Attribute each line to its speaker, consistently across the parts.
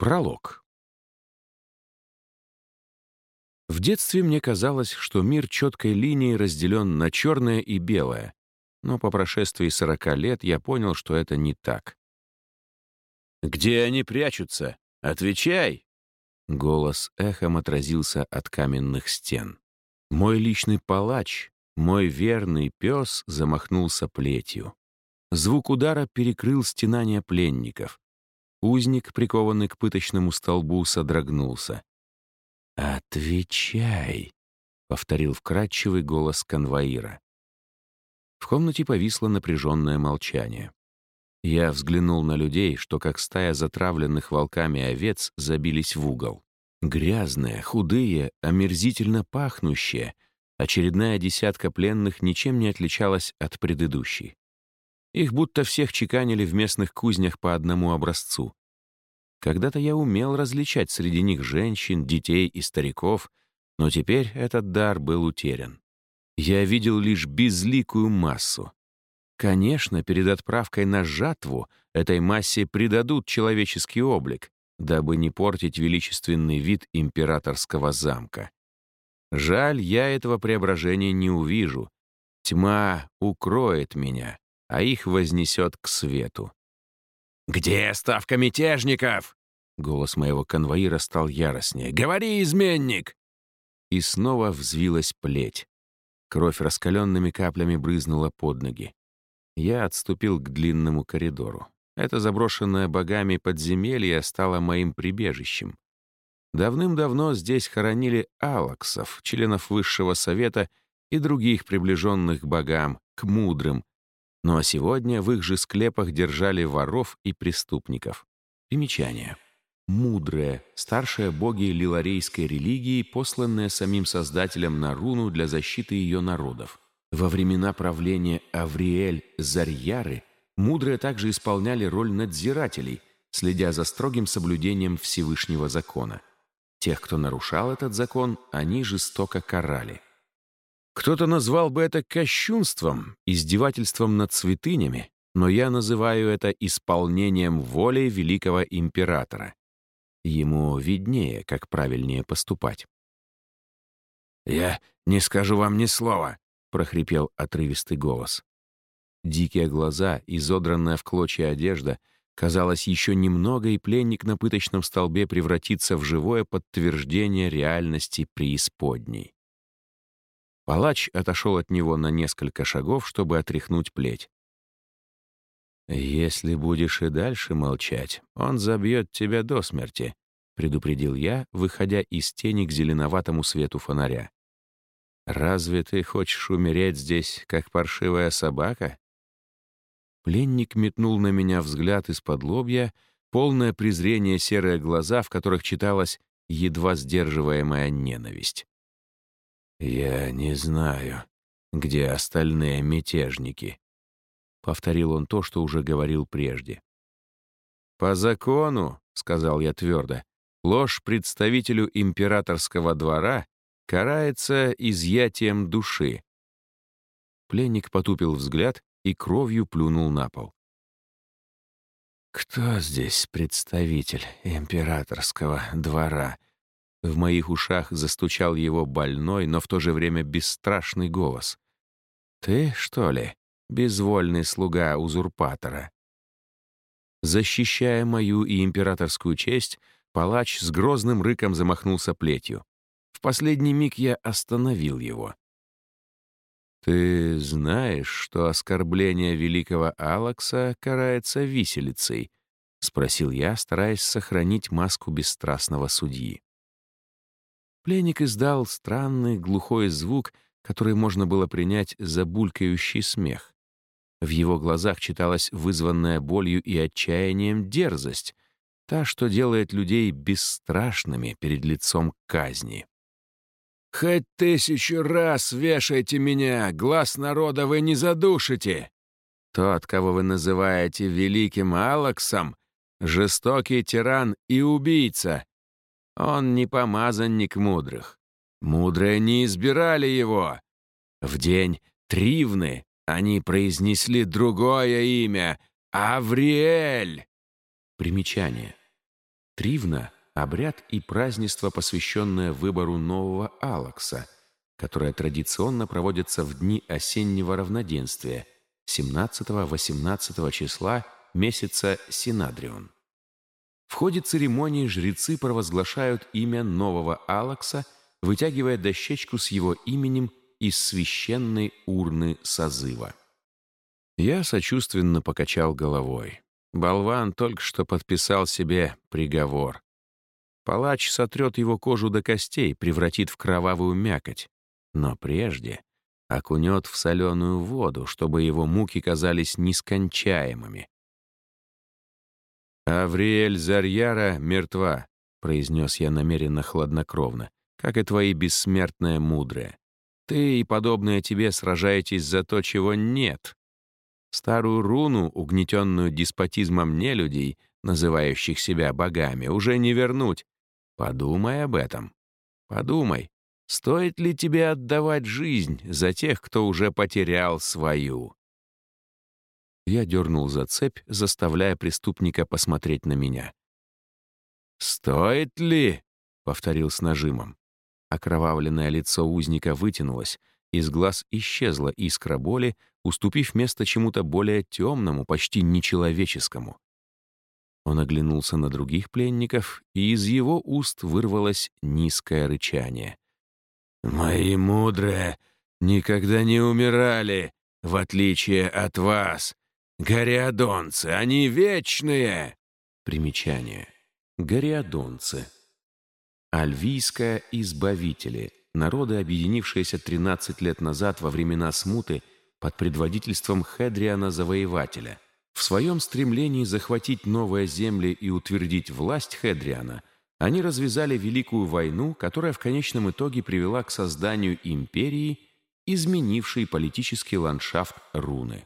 Speaker 1: Пролог. В детстве мне казалось, что мир четкой линией разделен на черное и белое, но по прошествии сорока лет я понял, что это не так. «Где они прячутся? Отвечай!» Голос эхом отразился от каменных стен. Мой личный палач, мой верный пес замахнулся плетью. Звук удара перекрыл стенания пленников. Узник, прикованный к пыточному столбу, содрогнулся. «Отвечай!» — повторил вкрадчивый голос конвоира. В комнате повисло напряженное молчание. Я взглянул на людей, что как стая затравленных волками овец забились в угол. Грязные, худые, омерзительно пахнущие. Очередная десятка пленных ничем не отличалась от предыдущей. Их будто всех чеканили в местных кузнях по одному образцу. Когда-то я умел различать среди них женщин, детей и стариков, но теперь этот дар был утерян. Я видел лишь безликую массу. Конечно, перед отправкой на жатву этой массе придадут человеческий облик, дабы не портить величественный вид императорского замка. Жаль, я этого преображения не увижу. Тьма укроет меня а их вознесет к свету. «Где ставка мятежников?» Голос моего конвоира стал яростнее. «Говори, изменник!» И снова взвилась плеть. Кровь раскаленными каплями брызнула под ноги. Я отступил к длинному коридору. Это заброшенное богами подземелье стало моим прибежищем. Давным-давно здесь хоронили алаксов, членов Высшего Совета и других приближенных богам, к мудрым, но сегодня в их же склепах держали воров и преступников. Примечание. Мудрые, старшие боги лиларейской религии, посланные самим Создателем на руну для защиты ее народов. Во времена правления Авриэль Зарьяры мудрые также исполняли роль надзирателей, следя за строгим соблюдением Всевышнего закона. Тех, кто нарушал этот закон, они жестоко карали – кто-то назвал бы это кощунством, издевательством над святынями, но я называю это исполнением воли великого императора. Ему виднее, как правильнее поступать. «Я не скажу вам ни слова», — прохрипел отрывистый голос. Дикие глаза, изодранная в клочья одежда, казалось, еще немного, и пленник на пыточном столбе превратится в живое подтверждение реальности преисподней. Палач отошел от него на несколько шагов, чтобы отряхнуть плеть. «Если будешь и дальше молчать, он забьет тебя до смерти», — предупредил я, выходя из тени к зеленоватому свету фонаря. «Разве ты хочешь умереть здесь, как паршивая собака?» Пленник метнул на меня взгляд из-под лобья, полное презрение серые глаза, в которых читалась едва сдерживаемая ненависть. «Я не знаю, где остальные мятежники», — повторил он то, что уже говорил прежде. «По закону», — сказал я твердо, — «ложь представителю императорского двора карается изъятием души». Пленник потупил взгляд и кровью плюнул на пол. «Кто здесь представитель императорского двора?» В моих ушах застучал его больной, но в то же время бесстрашный голос. «Ты, что ли, безвольный слуга узурпатора?» Защищая мою и императорскую честь, палач с грозным рыком замахнулся плетью. В последний миг я остановил его. «Ты знаешь, что оскорбление великого Алакса карается виселицей?» — спросил я, стараясь сохранить маску бесстрастного судьи. Пленник издал странный глухой звук, который можно было принять за булькающий смех. В его глазах читалась вызванная болью и отчаянием дерзость, та, что делает людей бесстрашными перед лицом казни. «Хоть тысячу раз вешайте меня, глаз народа вы не задушите!» Тот, кого вы называете великим Алаксом, жестокий тиран и убийца, он не помазанник мудрых. Мудрые не избирали его. В день Тривны они произнесли другое имя — Авриэль. Примечание. Тривна — обряд и празднество, посвященное выбору нового Алакса, которое традиционно проводится в дни осеннего равноденствия 17-18 числа месяца Синадрион. В ходе церемонии жрецы провозглашают имя нового Алакса, вытягивая дощечку с его именем из священной урны созыва. Я сочувственно покачал головой. Болван только что подписал себе приговор. Палач сотрет его кожу до костей, превратит в кровавую мякоть. Но прежде окунет в соленую воду, чтобы его муки казались нескончаемыми. «Авриэль Зарьяра мертва», — произнес я намеренно хладнокровно, «как и твои бессмертные мудрые. Ты и подобные тебе сражаетесь за то, чего нет. Старую руну, угнетенную деспотизмом нелюдей, называющих себя богами, уже не вернуть. Подумай об этом. Подумай, стоит ли тебе отдавать жизнь за тех, кто уже потерял свою? Я дернул за цепь, заставляя преступника посмотреть на меня. «Стоит ли?» — повторил с нажимом. Окровавленное лицо узника вытянулось, из глаз исчезла искра боли, уступив место чему-то более темному, почти нечеловеческому. Он оглянулся на других пленников, и из его уст вырвалось низкое рычание. «Мои мудрые никогда не умирали, в отличие от вас. Гориадонцы, они вечные!» Примечание. Гориадонцы. Альвийская избавители, народы, объединившиеся 13 лет назад во времена смуты под предводительством Хедриана Завоевателя. В своем стремлении захватить новые земли и утвердить власть Хедриана, они развязали Великую войну, которая в конечном итоге привела к созданию империи, изменившей политический ландшафт руны.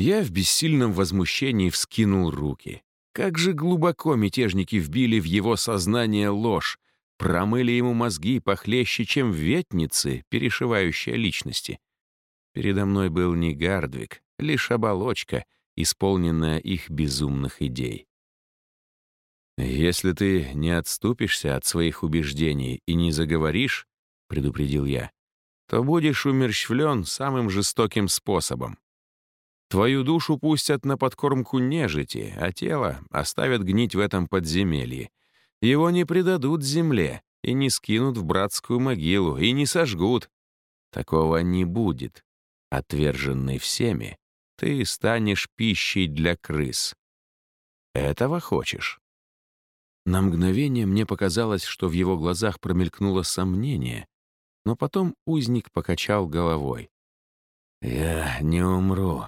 Speaker 1: Я в бессильном возмущении вскинул руки. Как же глубоко мятежники вбили в его сознание ложь, промыли ему мозги похлеще, чем ветницы, перешивающие личности. Передо мной был не Гардвик, лишь оболочка, исполненная их безумных идей. «Если ты не отступишься от своих убеждений и не заговоришь, — предупредил я, — то будешь умерщвлен самым жестоким способом. Твою душу пустят на подкормку нежити, а тело оставят гнить в этом подземелье, его не предадут земле и не скинут в братскую могилу, и не сожгут. Такого не будет. Отверженный всеми, ты станешь пищей для крыс. Этого хочешь? На мгновение мне показалось, что в его глазах промелькнуло сомнение, но потом узник покачал головой. «Я не умру,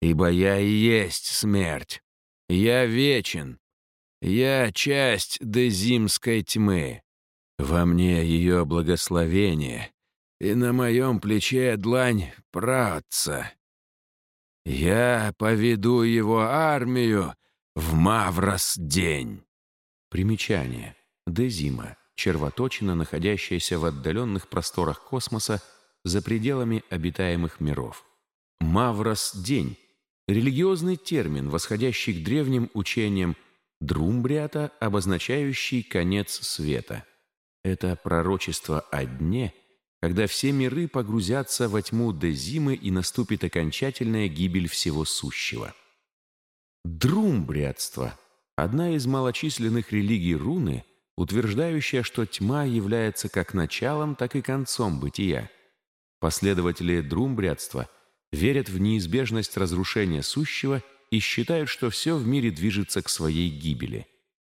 Speaker 1: ибо я и есть смерть. Я вечен, я часть дезимской тьмы. Во мне ее благословение, и на моем плече длань праотца. Я поведу его армию в Маврос день. Примечание. Дезима. Червоточина, находящаяся в отдаленных просторах космоса за пределами обитаемых миров. Маврос день. Религиозный термин, восходящий к древним учениям Друмбриата, обозначающий конец света. Это пророчество о дне, когда все миры погрузятся во тьму Дезимы и наступит окончательная гибель всего сущего. Друмбриатство – одна из малочисленных религий руны, утверждающая, что тьма является как началом, так и концом бытия. Последователи друмбриатства верят в неизбежность разрушения сущего – и считают, что все в мире движется к своей гибели.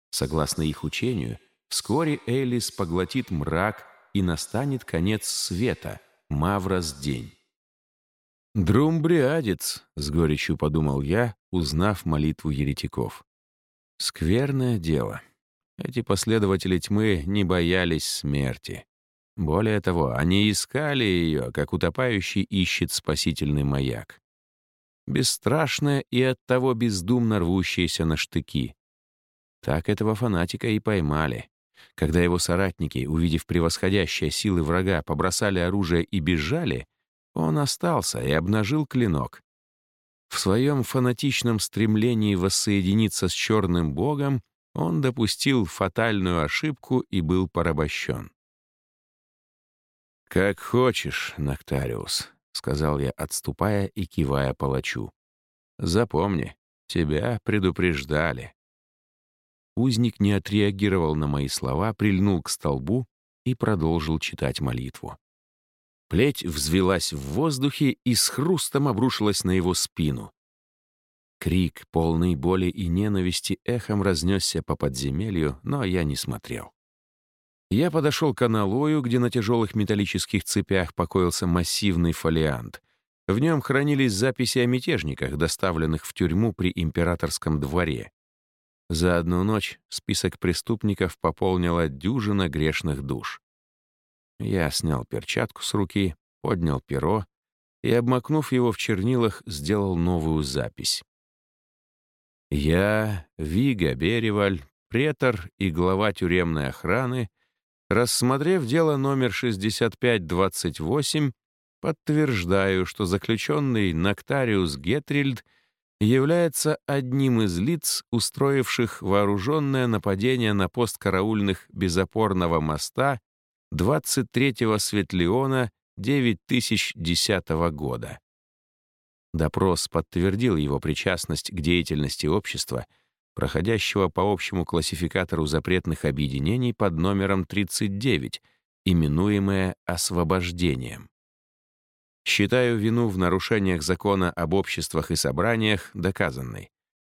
Speaker 1: Согласно их учению, вскоре Элис поглотит мрак и настанет конец света, Маврос день. «Друмбриадец», — с горечью подумал я, узнав молитву еретиков. «Скверное дело. Эти последователи тьмы не боялись смерти. Более того, они искали ее, как утопающий ищет спасительный маяк бесстрашная и оттого бездумно рвущаяся на штыки. Так этого фанатика и поймали. Когда его соратники, увидев превосходящие силы врага, побросали оружие и бежали, он остался и обнажил клинок. В своем фанатичном стремлении воссоединиться с черным богом он допустил фатальную ошибку и был порабощен. «Как хочешь, Ноктариус», — сказал я, отступая и кивая палачу. «Запомни, тебя предупреждали». Узник не отреагировал на мои слова, прильнул к столбу и продолжил читать молитву. Плеть взвелась в воздухе и с хрустом обрушилась на его спину. Крик, полный боли и ненависти, эхом разнесся по подземелью, но я не смотрел. Я подошел к аналою, где на тяжелых металлических цепях покоился массивный фолиант. В нем хранились записи о мятежниках, доставленных в тюрьму при императорском дворе. За одну ночь список преступников пополнила дюжина грешных душ. Я снял перчатку с руки, поднял перо и, обмакнув его в чернилах, сделал новую запись. Я, Вига Береваль, претор и глава тюремной охраны, рассмотрев дело номер 6528, подтверждаю, что заключенный Ноктариус Гетрильд является одним из лиц, устроивших вооруженное нападение на пост караульных безопорного моста 23-го Светлеона 9010 года. Допрос подтвердил его причастность к деятельности общества, проходящего по общему классификатору запретных объединений под номером 39, именуемое освобождением. Считаю вину в нарушениях закона об обществах и собраниях доказанной.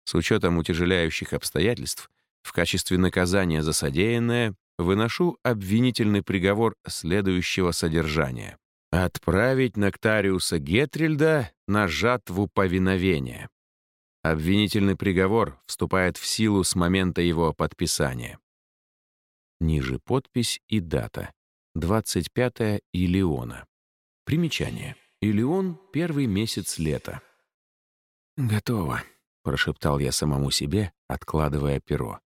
Speaker 1: С учетом утяжеляющих обстоятельств, в качестве наказания за содеянное выношу обвинительный приговор следующего содержания. Отправить Ноктариуса Гетрильда на жатву повиновения. Обвинительный приговор вступает в силу с момента его подписания. Ниже подпись и дата. 25 Илиона. Примечание. Илион — первый месяц лета. «Готово», — прошептал я самому себе, откладывая перо.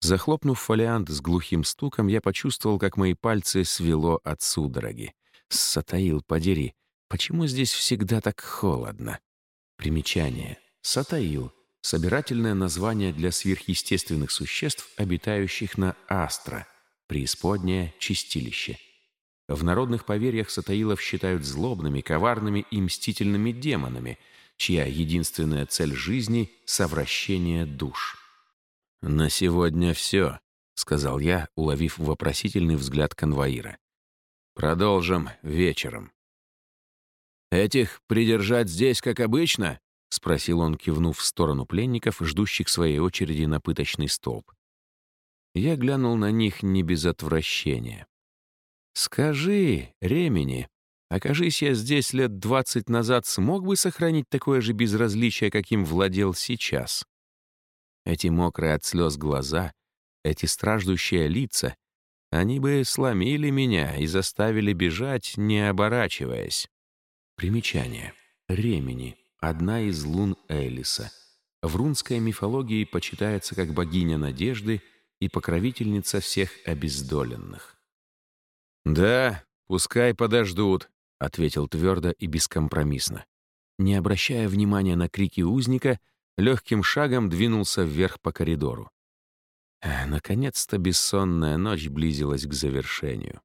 Speaker 1: Захлопнув фолиант с глухим стуком, я почувствовал, как мои пальцы свело от судороги. Сатаил, подери, почему здесь всегда так холодно? Примечание. Сатаил — собирательное название для сверхъестественных существ, обитающих на Астра, преисподнее чистилище. В народных поверьях сатаилов считают злобными, коварными и мстительными демонами, чья единственная цель жизни — совращение душ. «На сегодня все», — сказал я, уловив вопросительный взгляд конвоира. Продолжим вечером. «Этих придержать здесь, как обычно?» — спросил он, кивнув в сторону пленников, ждущих своей очереди на пыточный столб. Я глянул на них не без отвращения. «Скажи, Ремени, окажись я здесь лет двадцать назад, смог бы сохранить такое же безразличие, каким владел сейчас?» Эти мокрые от слез глаза, эти страждущие лица, они бы сломили меня и заставили бежать, не оборачиваясь. Примечание. Ремени — одна из лун Элиса. В рунской мифологии почитается как богиня надежды и покровительница всех обездоленных. «Да, пускай подождут», — ответил твердо и бескомпромиссно. Не обращая внимания на крики узника, легким шагом двинулся вверх по коридору. Наконец-то бессонная ночь близилась к завершению.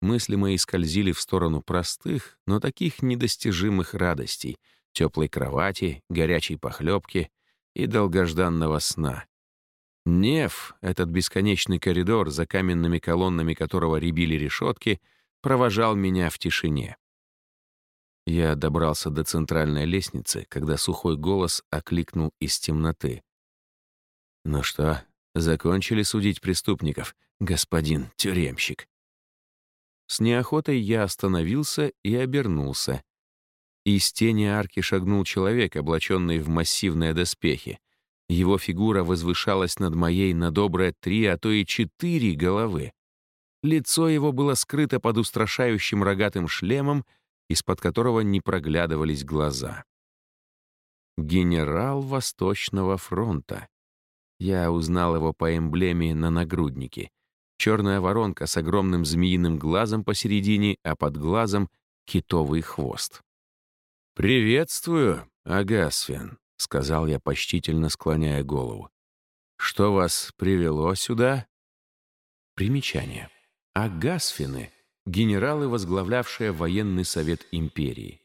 Speaker 1: Мысли мои скользили в сторону простых, но таких недостижимых радостей, теплой кровати, горячей похлебки и долгожданного сна. Неф, этот бесконечный коридор, за каменными колоннами которого рябили решетки, провожал меня в тишине. Я добрался до центральной лестницы, когда сухой голос окликнул из темноты. «Ну что, Закончили судить преступников, господин тюремщик. С неохотой я остановился и обернулся. Из тени арки шагнул человек, облаченный в массивные доспехи. Его фигура возвышалась над моей на доброе три, а то и четыре головы. Лицо его было скрыто под устрашающим рогатым шлемом, из-под которого не проглядывались глаза. Генерал Восточного фронта. Я узнал его по эмблеме на нагруднике. Черная воронка с огромным змеиным глазом посередине, а под глазом — китовый хвост. «Приветствую, Агасфен», — сказал я, почтительно склоняя голову. Что вас привело сюда? Примечание. Агасфины — генералы, возглавлявшие военный совет империи.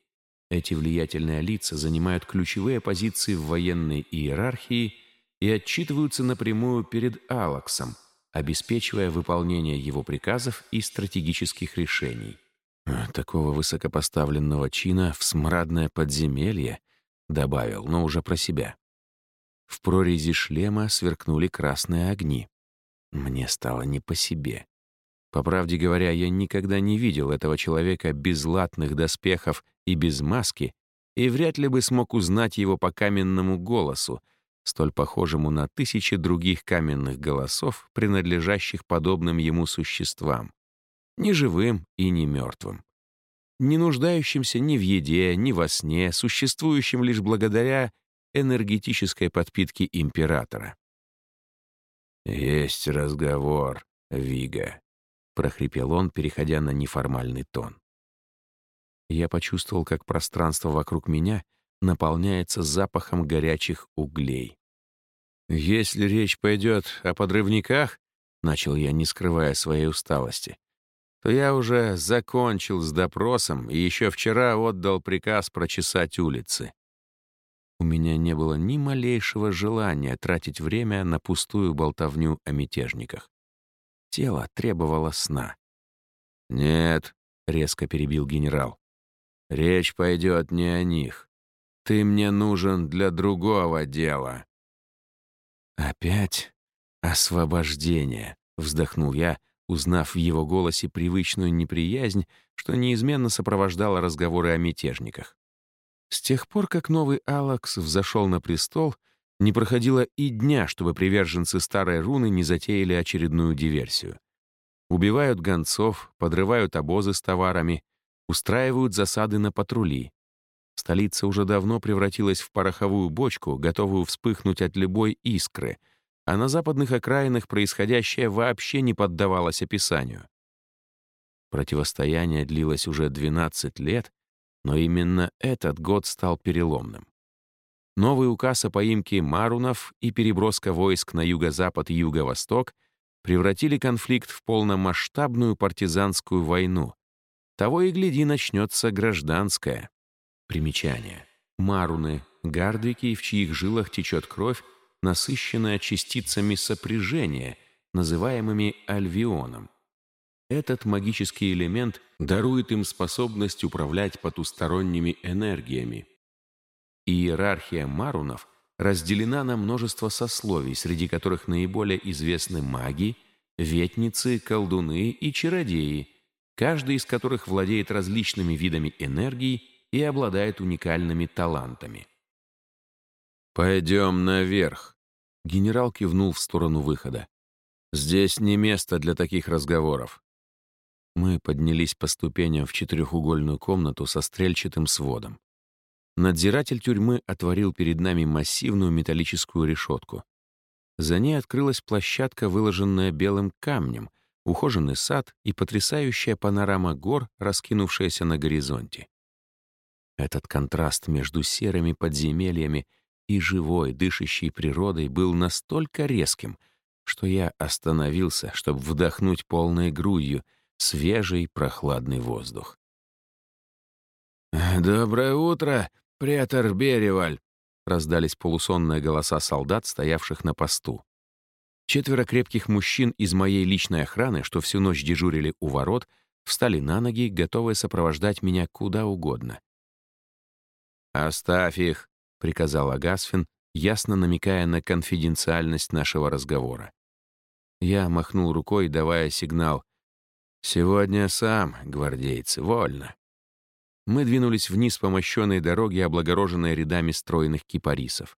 Speaker 1: Эти влиятельные лица занимают ключевые позиции в военной иерархии и отчитываются напрямую перед Алаксом, обеспечивая выполнение его приказов и стратегических решений. Такого высокопоставленного чина в смрадное подземелье добавил, но уже про себя. В прорези шлема сверкнули красные огни. Мне стало не по себе. По правде говоря, я никогда не видел этого человека без латных доспехов и без маски, и вряд ли бы смог узнать его по каменному голосу, столь похожему на тысячи других каменных голосов, принадлежащих подобным ему существам, ни живым и ни мертвым, не нуждающимся ни в еде, ни во сне, существующим лишь благодаря энергетической подпитке императора. «Есть разговор, Вига», — прохрипел он, переходя на неформальный тон. Я почувствовал, как пространство вокруг меня наполняется запахом горячих углей. «Если речь пойдет о подрывниках», — начал я, не скрывая своей усталости, то я уже закончил с допросом и еще вчера отдал приказ прочесать улицы. У меня не было ни малейшего желания тратить время на пустую болтовню о мятежниках. Тело требовало сна. «Нет», — резко перебил генерал, — «речь пойдет не о них. Ты мне нужен для другого дела». «Опять освобождение», — вздохнул я, узнав в его голосе привычную неприязнь, что неизменно сопровождало разговоры о мятежниках. С тех пор, как новый Алакс взошел на престол, не проходило и дня, чтобы приверженцы старой руны не затеяли очередную диверсию. Убивают гонцов, подрывают обозы с товарами, устраивают засады на патрули. Столица уже давно превратилась в пороховую бочку, готовую вспыхнуть от любой искры, а на западных окраинах происходящее вообще не поддавалось описанию. Противостояние длилось уже 12 лет, но именно этот год стал переломным. Новый указ о поимке марунов и переброска войск на юго-запад и юго-восток превратили конфликт в полномасштабную партизанскую войну. Того и гляди, начнется гражданская. Примечание. Маруны — гардвики, в чьих жилах течет кровь, насыщенная частицами сопряжения, называемыми альвионом. Этот магический элемент дарует им способность управлять потусторонними энергиями. Иерархия марунов разделена на множество сословий, среди которых наиболее известны маги, ветницы, колдуны и чародеи, каждый из которых владеет различными видами энергии и обладает уникальными талантами. «Пойдем наверх», — генерал кивнул в сторону выхода. «Здесь не место для таких разговоров. Мы поднялись по ступеням в четырехугольную комнату со стрельчатым сводом. Надзиратель тюрьмы отворил перед нами массивную металлическую решетку. За ней открылась площадка, выложенная белым камнем, ухоженный сад и потрясающая панорама гор, раскинувшаяся на горизонте. Этот контраст между серыми подземельями и живой, дышащей природой был настолько резким, что я остановился, чтобы вдохнуть полной грудью — свежий прохладный воздух. «Доброе утро, претор Береваль!» — раздались полусонные голоса солдат, стоявших на посту. Четверо крепких мужчин из моей личной охраны, что всю ночь дежурили у ворот, встали на ноги, готовые сопровождать меня куда угодно. «Оставь их», — приказал Агасфин, ясно намекая на конфиденциальность нашего разговора. Я махнул рукой, давая сигнал «Сегодня сам, гвардейцы, вольно». Мы двинулись вниз по мощенной дороге, облагороженной рядами стройных кипарисов.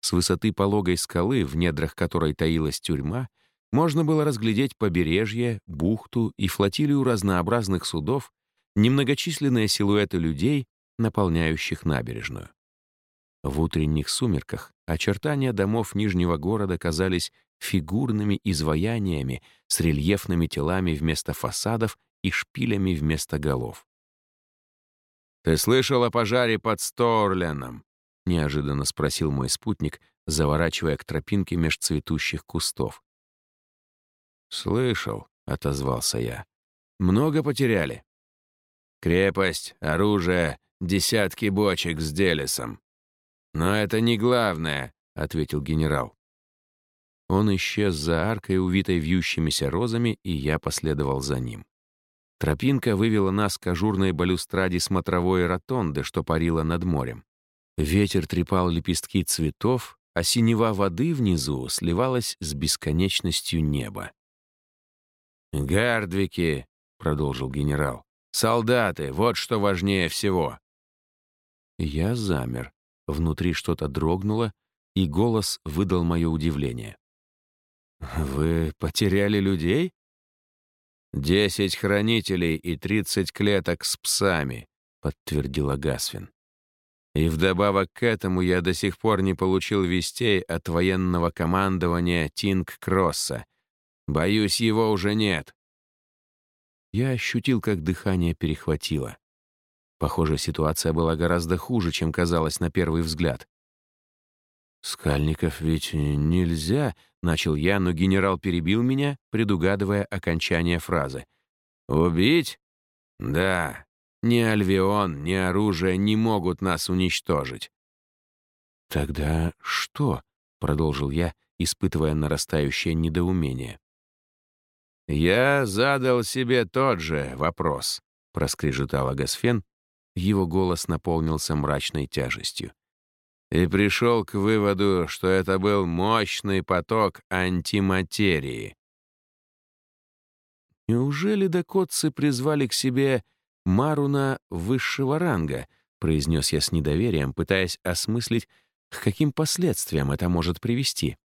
Speaker 1: С высоты пологой скалы, в недрах которой таилась тюрьма, можно было разглядеть побережье, бухту и флотилию разнообразных судов, немногочисленные силуэты людей, наполняющих набережную. В утренних сумерках очертания домов Нижнего города казались фигурными изваяниями с рельефными телами вместо фасадов и шпилями вместо голов. «Ты слышал о пожаре под Сторленом?» — неожиданно спросил мой спутник, заворачивая к тропинке меж цветущих кустов. «Слышал», — отозвался я. «Много потеряли?» «Крепость, оружие, десятки бочек с делесом». «Но это не главное», — ответил генерал. Он исчез за аркой, увитой вьющимися розами, и я последовал за ним. Тропинка вывела нас к ажурной балюстраде смотровой ротонды, что парила над морем. Ветер трепал лепестки цветов, а синева воды внизу сливалась с бесконечностью неба. «Гардвики», — продолжил генерал, — «солдаты, вот что важнее всего». Я замер. Внутри что-то дрогнуло, и голос выдал мое удивление. «Вы потеряли людей?» «Десять хранителей и тридцать клеток с псами», — подтвердила Гасвин. «И вдобавок к этому я до сих пор не получил вестей от военного командования Тинг-Кросса. Боюсь, его уже нет». Я ощутил, как дыхание перехватило. Похоже, ситуация была гораздо хуже, чем казалось на первый взгляд. «Скальников ведь нельзя», — начал я, но генерал перебил меня, предугадывая окончание фразы. «Убить? Да. Ни Альвион, ни оружие не могут нас уничтожить». «Тогда что?» — продолжил я, испытывая нарастающее недоумение. «Я задал себе тот же вопрос», — проскрежетал Агасфен. Его голос наполнился мрачной тяжестью и пришел к выводу, что это был мощный поток антиматерии. «Неужели докотцы призвали к себе Маруна высшего ранга?» произнес я с недоверием, пытаясь осмыслить, к каким последствиям это может привести.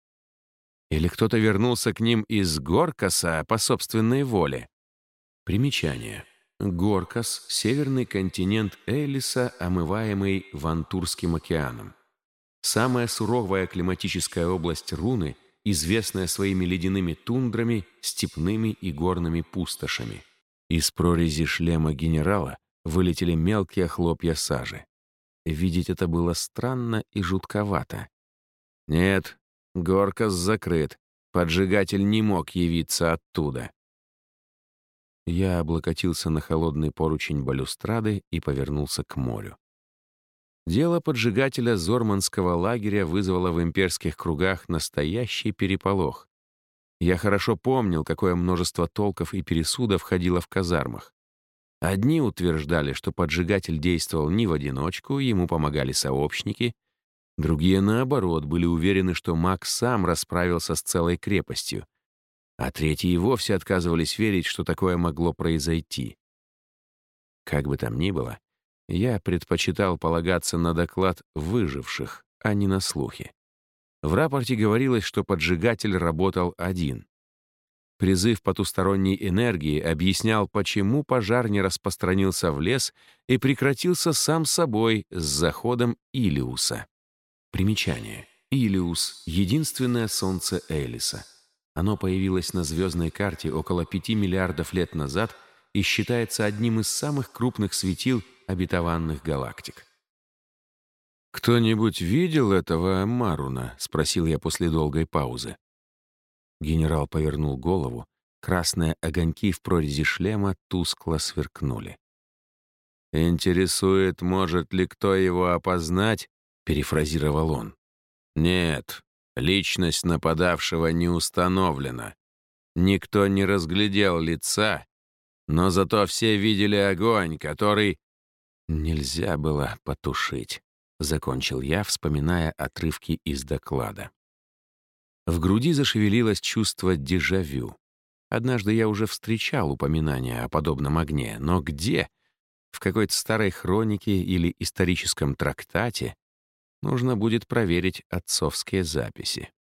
Speaker 1: Или кто-то вернулся к ним из Горкаса по собственной воле? Примечание. Горкас — северный континент Элиса, омываемый Вантурским океаном. Самая суровая климатическая область Руны, известная своими ледяными тундрами, степными и горными пустошами. Из прорези шлема генерала вылетели мелкие хлопья сажи. Видеть это было странно и жутковато. Нет, Горкас закрыт. Поджигатель не мог явиться оттуда. Я облокотился на холодный поручень балюстрады и повернулся к морю. Дело поджигателя Зорманского лагеря вызвало в имперских кругах настоящий переполох. Я хорошо помнил, какое множество толков и пересудов входило в казармах. Одни утверждали, что поджигатель действовал не в одиночку, ему помогали сообщники. Другие, наоборот, были уверены, что маг сам расправился с целой крепостью. А третьи и вовсе отказывались верить, что такое могло произойти. Как бы там ни было, я предпочитал полагаться на доклад выживших, а не на слухи. В рапорте говорилось, что поджигатель работал один. Призыв потусторонней энергии объяснял, почему пожар не распространился в лес и прекратился сам собой с заходом Илиуса. Примечание. Илиус — единственное солнце Элиса. Оно появилось на звездной карте около 5 миллиардов лет назад и считается одним из самых крупных светил обетованных галактик. «Кто-нибудь видел этого Маруна?» — спросил я после долгой паузы. Генерал повернул голову. Красные огоньки в прорези шлема тускло сверкнули. «Интересует, может ли кто его опознать?» — перефразировал он. «Нет, личность нападавшего не установлена. Никто не разглядел лица, но зато все видели огонь, который Нельзя было потушить, закончил я, вспоминая отрывки из доклада. В груди зашевелилось чувство дежавю. Однажды я уже встречал упоминания о подобном огне, но где? В какой-то старой хронике или историческом трактате? Нужно будет проверить отцовские записи.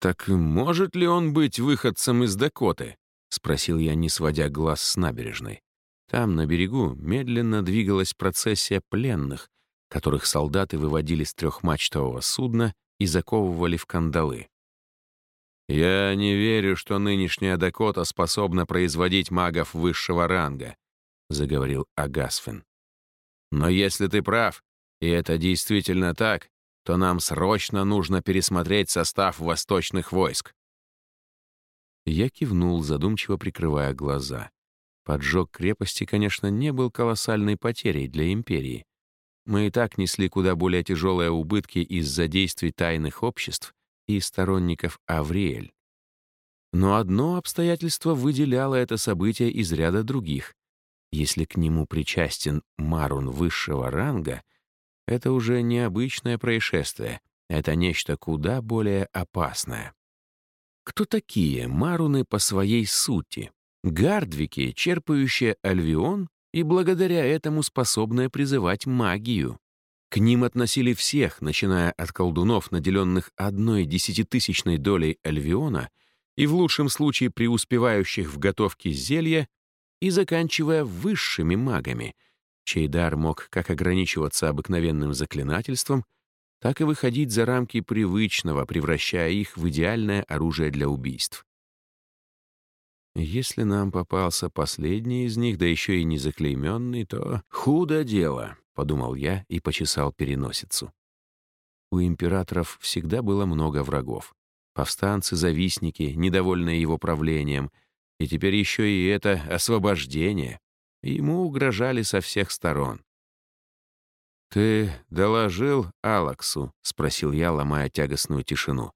Speaker 1: «Так может ли он быть выходцем из Дакоты?» — спросил я, не сводя глаз с набережной. Там, на берегу, медленно двигалась процессия пленных, которых солдаты выводили с трехмачтового судна и заковывали в кандалы. «Я не верю, что нынешняя Дакота способна производить магов высшего ранга», — заговорил Агасфин. «Но если ты прав, и это действительно так, то нам срочно нужно пересмотреть состав восточных войск. Я кивнул, задумчиво прикрывая глаза. Поджог крепости, конечно, не был колоссальной потерей для империи. Мы и так несли куда более тяжелые убытки из-за действий тайных обществ и сторонников Авриэль. Но одно обстоятельство выделяло это событие из ряда других. Если к нему причастен Марун высшего ранга, это уже необычное происшествие, это нечто куда более опасное. Кто такие маруны по своей сути? Гардвики, черпающие альвион и благодаря этому способные призывать магию. К ним относили всех, начиная от колдунов, наделенных одной десятитысячной долей альвиона, и в лучшем случае преуспевающих в готовке зелья, и заканчивая высшими магами, чей дар мог как ограничиваться обыкновенным заклинательством — так и выходить за рамки привычного, превращая их в идеальное оружие для убийств. Если нам попался последний из них, да еще и не заклейменный, то худо дело, — подумал я и почесал переносицу. У императоров всегда было много врагов. Повстанцы, завистники, недовольные его правлением, и теперь еще и это освобождение. Ему угрожали со всех сторон. «Ты доложил Алаксу?» — спросил я, ломая тягостную тишину.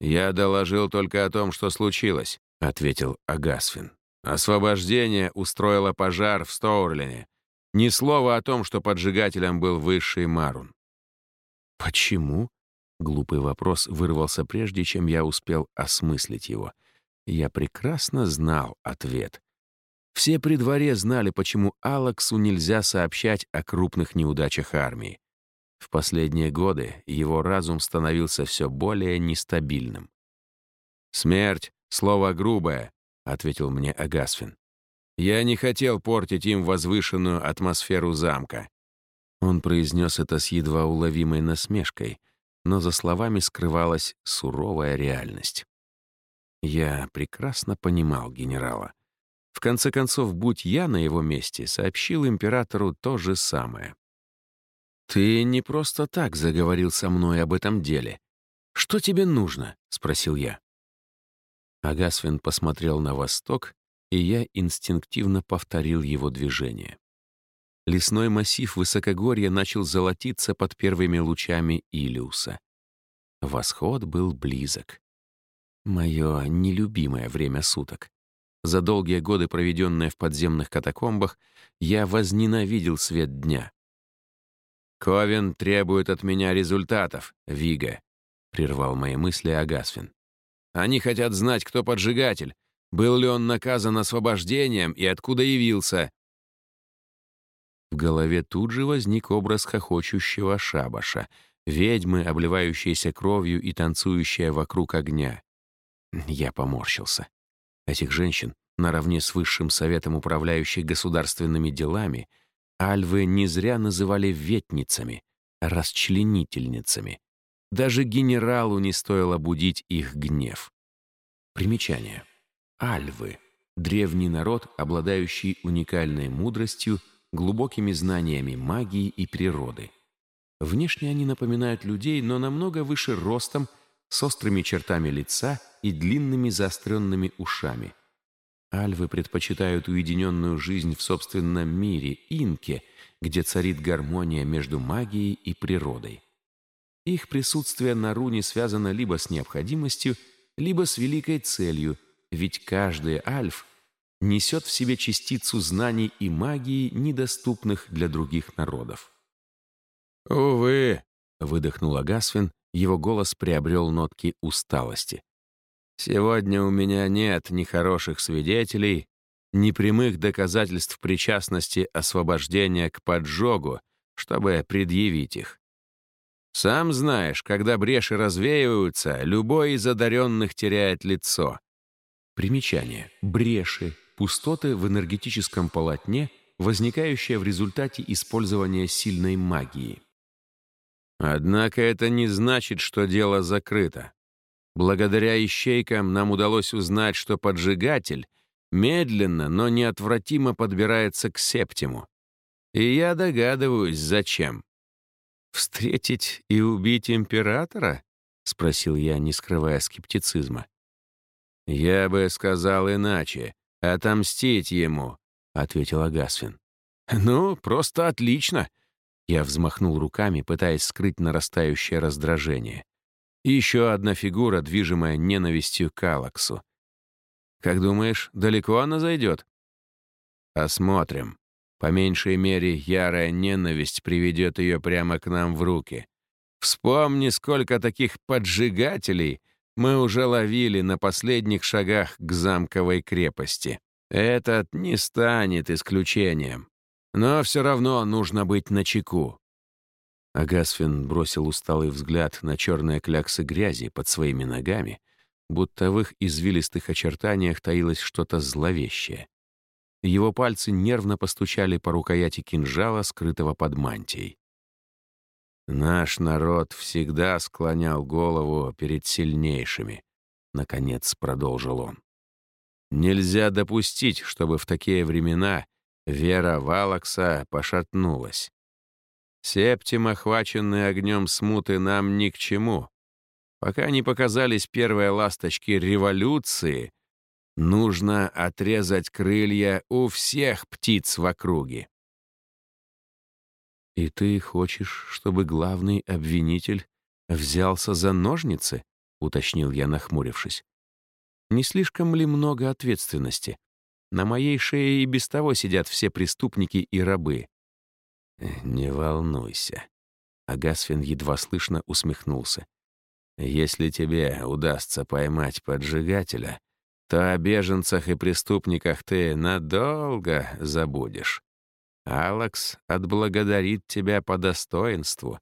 Speaker 1: «Я доложил только о том, что случилось», — ответил Агасфин. «Освобождение устроило пожар в Стоурлине. Ни слова о том, что поджигателем был высший Марун». «Почему?» — глупый вопрос вырвался прежде, чем я успел осмыслить его. Я прекрасно знал ответ. Все при дворе знали, почему Алаксу нельзя сообщать о крупных неудачах армии. В последние годы его разум становился все более нестабильным. «Смерть — слово грубое», — ответил мне Агасфин. «Я не хотел портить им возвышенную атмосферу замка». Он произнес это с едва уловимой насмешкой, но за словами скрывалась суровая реальность. Я прекрасно понимал генерала. В конце концов, будь я на его месте, сообщил императору то же самое. «Ты не просто так заговорил со мной об этом деле. Что тебе нужно?» — спросил я. Агасвин посмотрел на восток, и я инстинктивно повторил его движение. Лесной массив высокогорья начал золотиться под первыми лучами Илиуса. Восход был близок. Мое нелюбимое время суток. За долгие годы, проведенные в подземных катакомбах, я возненавидел свет дня. «Ковен требует от меня результатов, Вига», — прервал мои мысли Агасфин. «Они хотят знать, кто поджигатель, был ли он наказан освобождением и откуда явился». В голове тут же возник образ хохочущего шабаша, ведьмы, обливающейся кровью и танцующая вокруг огня. Я поморщился. Этих женщин, наравне с высшим советом управляющих государственными делами, альвы не зря называли ветницами, расчленительницами. Даже генералу не стоило будить их гнев. Примечание. Альвы — древний народ, обладающий уникальной мудростью, глубокими знаниями магии и природы. Внешне они напоминают людей, но намного выше ростом, с острыми чертами лица и длинными заостренными ушами. Альвы предпочитают уединенную жизнь в собственном мире, инке, где царит гармония между магией и природой. Их присутствие на руне связано либо с необходимостью, либо с великой целью, ведь каждый альф несет в себе частицу знаний и магии, недоступных для других народов. «Увы», — выдохнул Агасфин, его голос приобрел нотки усталости. Сегодня у меня нет ни хороших свидетелей, ни прямых доказательств причастности освобождения к поджогу, чтобы предъявить их. Сам знаешь, когда бреши развеиваются, любой из одаренных теряет лицо. Примечание. Бреши — пустоты в энергетическом полотне, возникающие в результате использования сильной магии. Однако это не значит, что дело закрыто. Благодаря ищейкам нам удалось узнать, что поджигатель медленно, но неотвратимо подбирается к септиму. И я догадываюсь, зачем. «Встретить и убить императора?» — спросил я, не скрывая скептицизма. «Я бы сказал иначе. Отомстить ему», — ответил Агасфин. «Ну, просто отлично!» Я взмахнул руками, пытаясь скрыть нарастающее раздражение. еще одна фигура, движимая ненавистью к Алаксу. «Как думаешь, далеко она зайдет?» «Посмотрим. По меньшей мере, ярая ненависть приведет ее прямо к нам в руки. Вспомни, сколько таких поджигателей мы уже ловили на последних шагах к замковой крепости. Этот не станет исключением. Но все равно нужно быть начеку. Агасфин бросил усталый взгляд на черные кляксы грязи под своими ногами, будто в их извилистых очертаниях таилось что-то зловещее. Его пальцы нервно постучали по рукояти кинжала, скрытого под мантией. Наш народ всегда склонял голову перед сильнейшими, наконец продолжил он. Нельзя допустить, чтобы в такие времена вера Валакса пошатнулась. Септим, охваченный огнем смуты, нам ни к чему. Пока не показались первые ласточки революции, нужно отрезать крылья у всех птиц в округе. «И ты хочешь, чтобы главный обвинитель взялся за ножницы?» — уточнил я, нахмурившись. «Не слишком ли много ответственности? На моей шее и без того сидят все преступники и рабы». «Не волнуйся», — Агасфин едва слышно усмехнулся. «Если тебе удастся поймать поджигателя, то о беженцах и преступниках ты надолго забудешь. Алекс отблагодарит тебя по достоинству.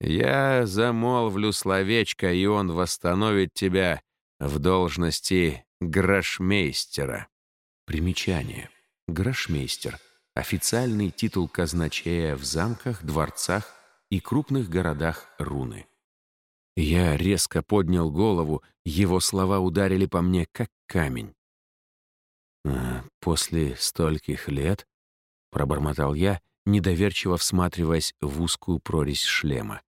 Speaker 1: Я замолвлю словечко, и он восстановит тебя в должности грошмейстера. Примечание. Грошмейстер — официальный титул казначея в замках, дворцах и крупных городах Руны. Я резко поднял голову, его слова ударили по мне, как камень. А после стольких лет пробормотал я, недоверчиво всматриваясь в узкую прорезь шлема.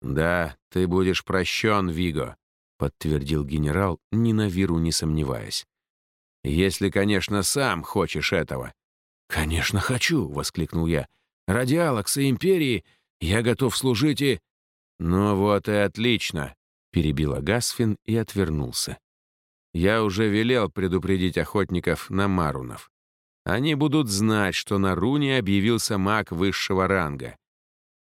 Speaker 1: «Да, ты будешь прощен, Виго», — подтвердил генерал, ни на виру не сомневаясь. «Если, конечно, сам хочешь этого». «Конечно, хочу», — воскликнул я. «Ради Алакса Империи я готов служить и...» «Ну вот и отлично», — перебила Гасфин и отвернулся. «Я уже велел предупредить охотников на Марунов. Они будут знать, что на руне объявился маг высшего ранга.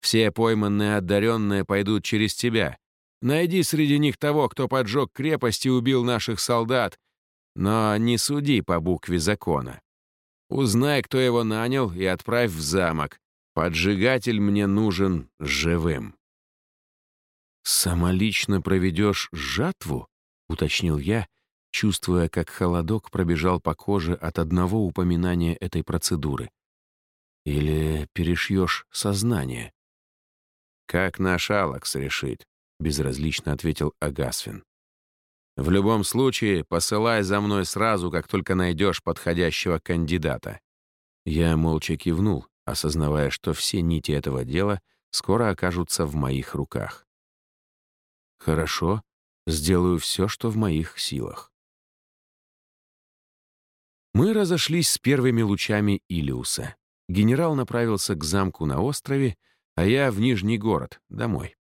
Speaker 1: Все пойманные одаренные пойдут через тебя. Найди среди них того, кто поджег крепость и убил наших солдат, но не суди по букве закона. Узнай, кто его нанял, и отправь в замок. Поджигатель мне нужен живым». «Самолично проведешь жатву?» — уточнил я, чувствуя, как холодок пробежал по коже от одного упоминания этой процедуры. Или перешьешь сознание? «Как наш Алакс решит», — безразлично ответил Агасфин. «В любом случае, посылай за мной сразу, как только найдешь подходящего кандидата». Я молча кивнул, осознавая, что все нити этого дела скоро окажутся в моих руках. «Хорошо, сделаю все, что в моих силах». Мы разошлись с первыми лучами Илиуса. Генерал направился к замку на острове, а я в Нижний город, домой.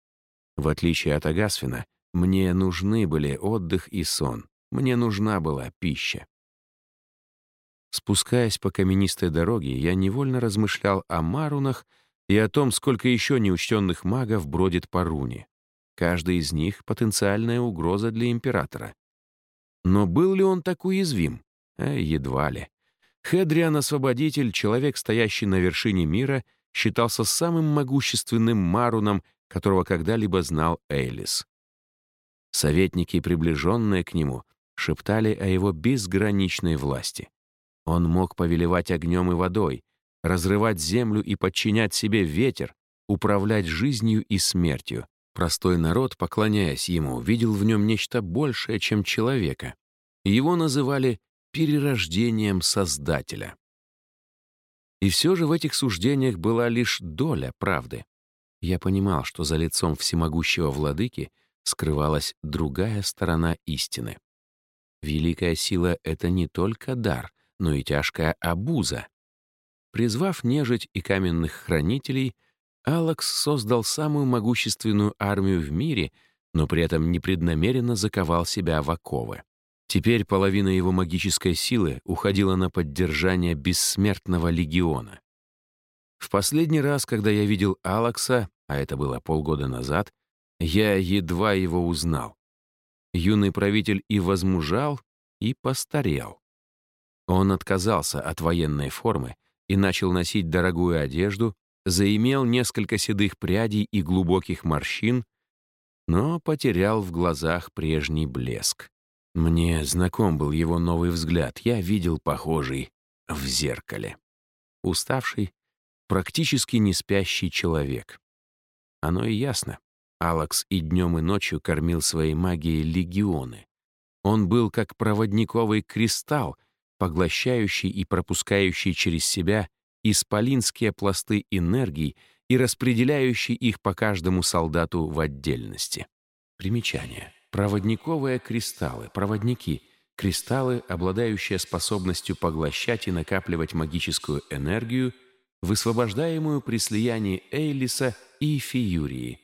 Speaker 1: В отличие от Агасфина, мне нужны были отдых и сон. Мне нужна была пища. Спускаясь по каменистой дороге, я невольно размышлял о марунах и о том, сколько еще неучтенных магов бродит по руне. Каждый из них — потенциальная угроза для императора. Но был ли он так уязвим? А едва ли. Хедриан-освободитель, человек, стоящий на вершине мира, считался самым могущественным Маруном, которого когда-либо знал Эйлис. Советники, приближенные к нему, шептали о его безграничной власти. Он мог повелевать огнем и водой, разрывать землю и подчинять себе ветер, управлять жизнью и смертью. Простой народ, поклоняясь ему, видел в нем нечто большее, чем человека. Его называли перерождением Создателя. И все же в этих суждениях была лишь доля правды. я понимал, что за лицом всемогущего владыки скрывалась другая сторона истины. Великая сила — это не только дар, но и тяжкая обуза. Призвав нежить и каменных хранителей, Алекс создал самую могущественную армию в мире, но при этом непреднамеренно заковал себя в оковы. Теперь половина его магической силы уходила на поддержание бессмертного легиона. В последний раз, когда я видел Алекса, а это было полгода назад, я едва его узнал. Юный правитель и возмужал, и постарел. Он отказался от военной формы и начал носить дорогую одежду, заимел несколько седых прядей и глубоких морщин, но потерял в глазах прежний блеск. Мне знаком был его новый взгляд, я видел похожий в зеркале. Уставший, практически не спящий человек. Оно и ясно. Алекс и днем, и ночью кормил своей магией легионы. Он был как проводниковый кристалл, поглощающий и пропускающий через себя исполинские пласты энергии и распределяющий их по каждому солдату в отдельности. Примечание. Проводниковые кристаллы, проводники — кристаллы, обладающие способностью поглощать и накапливать магическую энергию, высвобождаемую при слиянии Эйлиса и Фиюрии.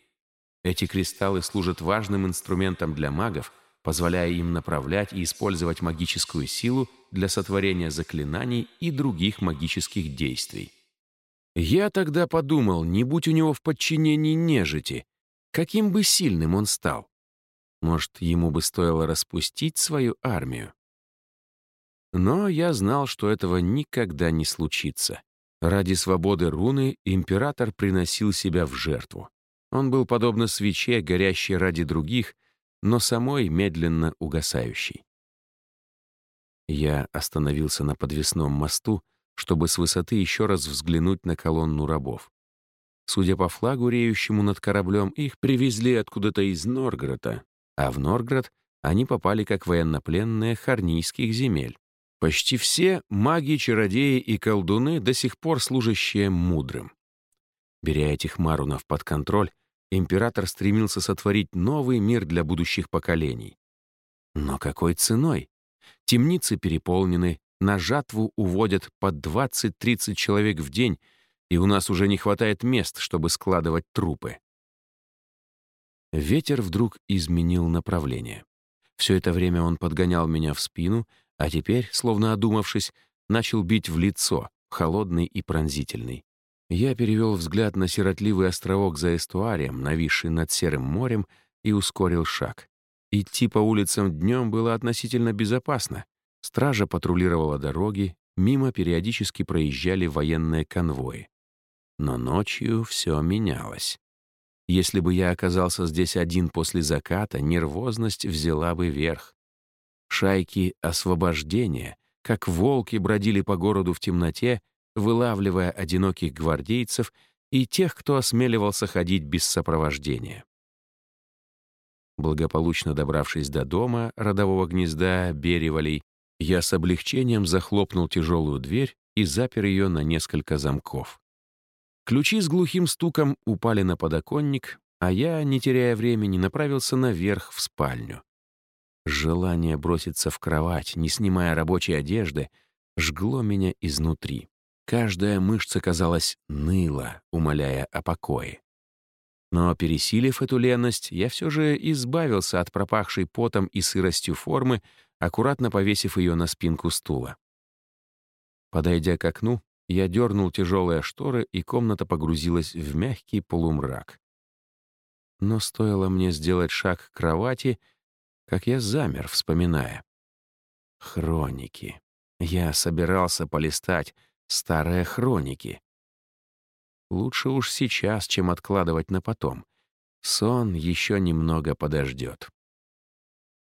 Speaker 1: Эти кристаллы служат важным инструментом для магов, позволяя им направлять и использовать магическую силу для сотворения заклинаний и других магических действий. Я тогда подумал, не будь у него в подчинении нежити, каким бы сильным он стал. Может, ему бы стоило распустить свою армию? Но я знал, что этого никогда не случится. Ради свободы руны император приносил себя в жертву. Он был подобно свече, горящей ради других, но самой медленно угасающей. Я остановился на подвесном мосту, чтобы с высоты еще раз взглянуть на колонну рабов. Судя по флагу, реющему над кораблем, их привезли откуда-то из Норгорода, а в Норград они попали как военнопленные харнийских земель. Почти все маги, чародеи и колдуны, до сих пор служащие мудрым. Беря этих марунов под контроль, император стремился сотворить новый мир для будущих поколений. Но какой ценой? Темницы переполнены, на жатву уводят по 20-30 человек в день, и у нас уже не хватает мест, чтобы складывать трупы. Ветер вдруг изменил направление. Все это время он подгонял меня в спину, а теперь, словно одумавшись, начал бить в лицо, холодный и пронзительный. Я перевел взгляд на сиротливый островок за эстуарием, нависший над Серым морем, и ускорил шаг. Идти по улицам днем было относительно безопасно. Стража патрулировала дороги, мимо периодически проезжали военные конвои. Но ночью все менялось. Если бы я оказался здесь один после заката, нервозность взяла бы верх. Шайки освобождения, как волки, бродили по городу в темноте, вылавливая одиноких гвардейцев и тех, кто осмеливался ходить без сопровождения. Благополучно добравшись до дома родового гнезда Беревалей, я с облегчением захлопнул тяжелую дверь и запер ее на несколько замков. Ключи с глухим стуком упали на подоконник, а я, не теряя времени, направился наверх в спальню. Желание броситься в кровать, не снимая рабочей одежды, жгло меня изнутри. Каждая мышца, казалось, ныла, умоляя о покое. Но, пересилив эту ленность, я все же избавился от пропахшей потом и сыростью формы, аккуратно повесив ее на спинку стула. Подойдя к окну, я дернул тяжелые шторы, и комната погрузилась в мягкий полумрак. Но стоило мне сделать шаг к кровати, как я замер, вспоминая. Хроники. Я собирался полистать старые хроники. Лучше уж сейчас, чем откладывать на потом. Сон еще немного подождет.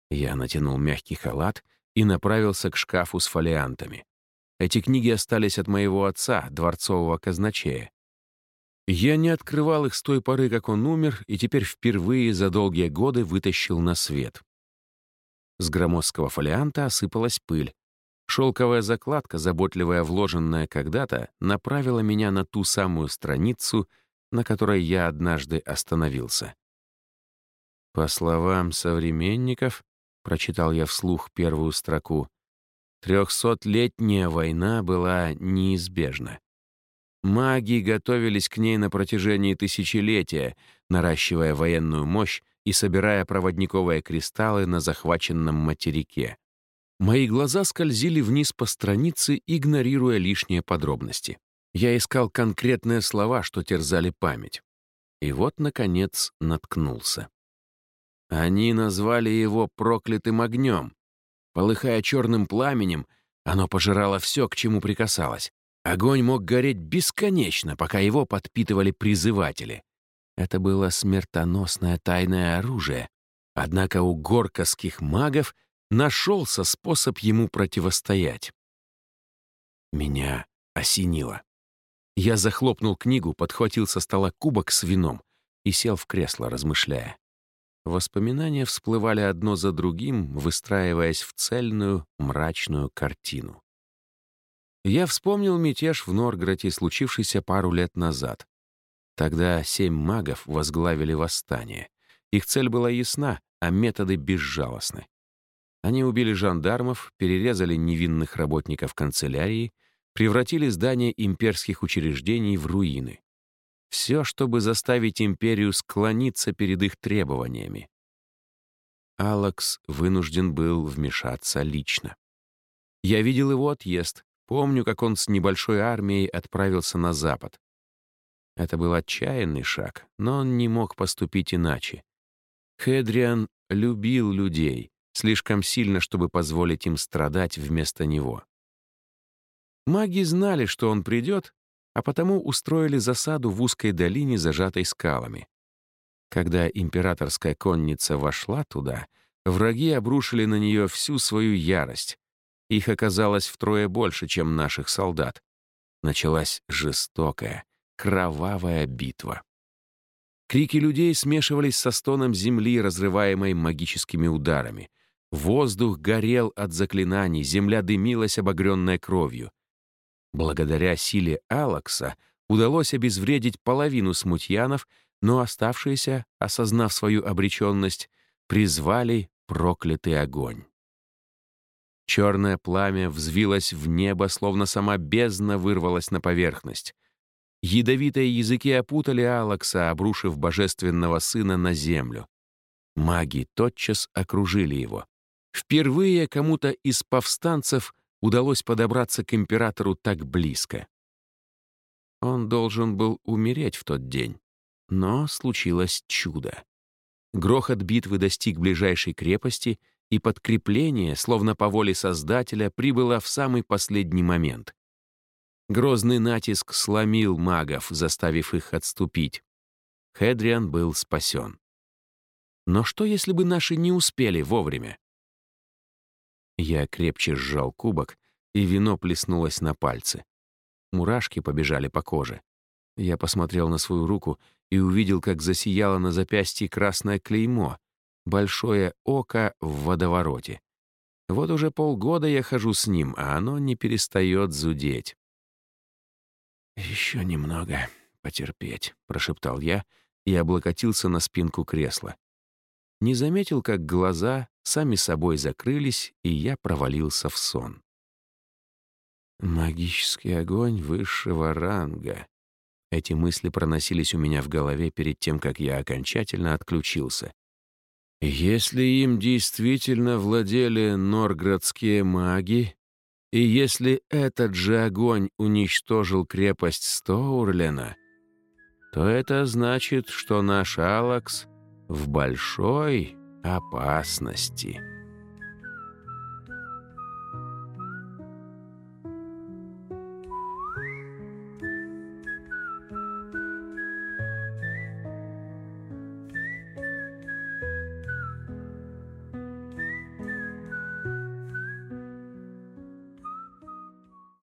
Speaker 1: Я натянул мягкий халат и направился к шкафу с фолиантами. Эти книги остались от моего отца, дворцового казначея. Я не открывал их с той поры, как он умер, и теперь впервые за долгие годы вытащил на свет. С громоздкого фолианта осыпалась пыль. Шелковая закладка, заботливая вложенная когда-то, направила меня на ту самую страницу, на которой я однажды остановился. По словам современников, прочитал я вслух первую строку, трехсотлетняя война была неизбежна. Маги готовились к ней на протяжении тысячелетия, наращивая военную мощь и собирая проводниковые кристаллы на захваченном материке. Мои глаза скользили вниз по странице, игнорируя лишние подробности. Я искал конкретные слова, что терзали память. И вот, наконец, наткнулся. Они назвали его проклятым огнем. Полыхая черным пламенем, оно пожирало все, к чему прикасалось. Огонь мог гореть бесконечно, пока его подпитывали призыватели. Это было смертоносное тайное оружие. Однако у горкосских магов нашелся способ ему противостоять. Меня осенило. Я захлопнул книгу, подхватил со стола кубок с вином и сел в кресло, размышляя. Воспоминания всплывали одно за другим, выстраиваясь в цельную, мрачную картину. Я вспомнил мятеж в Норграте, случившийся пару лет назад. Тогда семь магов возглавили восстание. Их цель была ясна, а методы безжалостны. Они убили жандармов, перерезали невинных работников канцелярии, превратили здания имперских учреждений в руины. Все, чтобы заставить империю склониться перед их требованиями. Алекс вынужден был вмешаться лично. Я видел его отъезд, Помню, как он с небольшой армией отправился на запад. Это был отчаянный шаг, но он не мог поступить иначе. Хедриан любил людей, слишком сильно, чтобы позволить им страдать вместо него. Маги знали, что он придет, а потому устроили засаду в узкой долине, зажатой скалами. Когда императорская конница вошла туда, враги обрушили на нее всю свою ярость, их оказалось втрое больше, чем наших солдат. Началась жестокая, кровавая битва. Крики людей смешивались со стоном земли, разрываемой магическими ударами. Воздух горел от заклинаний, земля дымилась, обогренная кровью. Благодаря силе Алакса удалось обезвредить половину смутьянов, но оставшиеся, осознав свою обреченность, призвали проклятый огонь. Черное пламя взвилось в небо, словно сама бездна вырвалась на поверхность. Ядовитые языки опутали Алакса, обрушив божественного сына на землю. Маги тотчас окружили его. Впервые кому-то из повстанцев удалось подобраться к императору так близко. Он должен был умереть в тот день, но случилось чудо. Грохот битвы достиг ближайшей крепости — и подкрепление, словно по воле Создателя, прибыло в самый последний момент. Грозный натиск сломил магов, заставив их отступить. Хедриан был спасен. Но что, если бы наши не успели вовремя? Я крепче сжал кубок, и вино плеснулось на пальцы. Мурашки побежали по коже. Я посмотрел на свою руку и увидел, как засияло на запястье красное клеймо, большое око в водовороте. Вот уже полгода я хожу с ним, а оно не перестает зудеть. «Еще немного потерпеть», — прошептал я и облокотился на спинку кресла. Не заметил, как глаза сами собой закрылись, и я провалился в сон. «Магический огонь высшего ранга». Эти мысли проносились у меня в голове перед тем, как я окончательно отключился. Если им действительно владели норградские маги, и если этот же огонь уничтожил крепость Стоурлена, то это значит, что наш Алакс в большой опасности.